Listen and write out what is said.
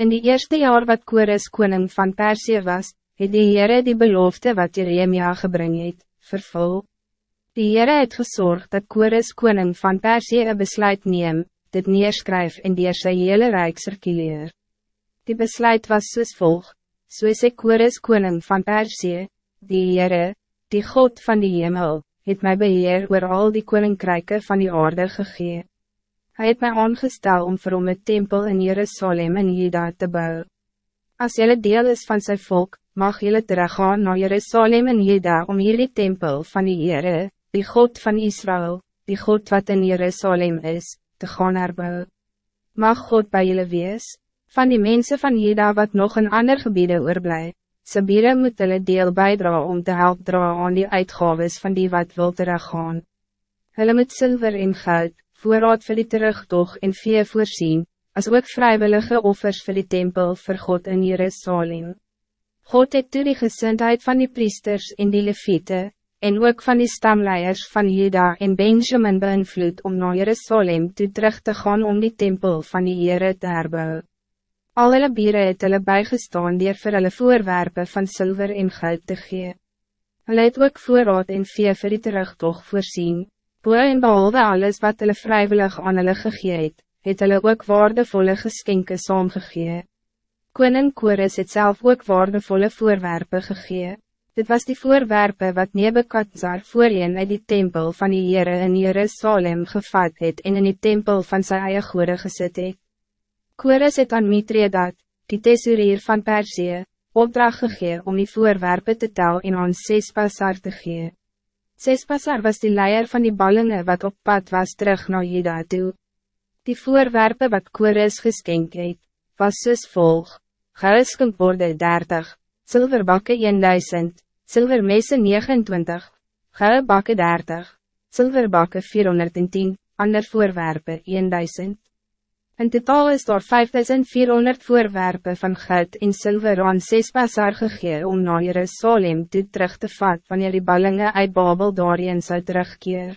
In die eerste jaar wat Kores koning van Persie was, het die Heere die belofte wat Jeremia gebring het, vervul. Die Heere het gezorgd dat Kores koning van Persie een besluit neem, dit neerskryf en die sy hele rijk circuleer. Die besluit was soos volg, soos ek Kores koning van Persie, die Heere, die God van die hemel, het my beheer oor al die koninkryke van die aarde gegee. Hij het mij aangestel om vir hom een tempel in Jerusalem en Juda te bouwen. Als jullie deel is van zijn volk, mag jullie teruggaan naar Jerusalem en Juda om jullie tempel van die Heere, die God van Israël, die God wat in Jerusalem is, te gaan herbouwen. Mag God bij jullie wees, van die mensen van Juda wat nog in ander gebieden oorblij, ze bieren moet hulle deel bijdragen om te helpen dra aan die uitgaves van die wat wil teruggaan. Hulle moet zilver en goud, voorraad vir die terugtocht en vee voorzien, als ook vrijwillige offers voor die tempel voor God in Jerusalem. God het toe die gezindheid van die priesters en die leviete, en ook van die stamleiers van Juda en Benjamin beïnvloed om naar Jerusalem toe terug te gaan om die tempel van die Heere te herbouwen. Al hulle bieren het hulle bijgestaan dier vir hulle voorwerpen van zilver en goud te gee. Hulle het ook voorraad en vee vir die terugtocht voorzien, Boe en behalve alles wat hulle vrijwillig aan hulle gegee het, het hulle ook waardevolle geskenke saamgegee. Koning Kores het zelf ook waardevolle voorwerpen gegee. Dit was die voorwerpen wat Nebekadzar voorheen uit die tempel van die Heere in Jerusalem gevat het en in die tempel van sy eie goede gesit het. Kores het aan Mitredat, die tesorier van Persie, opdracht gegee om die voorwerpen te tel en aan Sespasar te gee. Sespasar was die leier van die ballingen wat op pad was terug naar Juda toe. Die voorwerpen wat Kores geskenk het, was soos volg, gouskinkborde 30, zilverbakke 1000, zilvermesse 29, goubakke 30, zilverbakke 410, ander voorwerpen 1000. In totaal is daar 5400 voorwerpen van goud en zilver aan Sespasar gegee om naar Jerusalem toe terug te vat wanneer die ballingen uit Babel daarin zou terugkeer.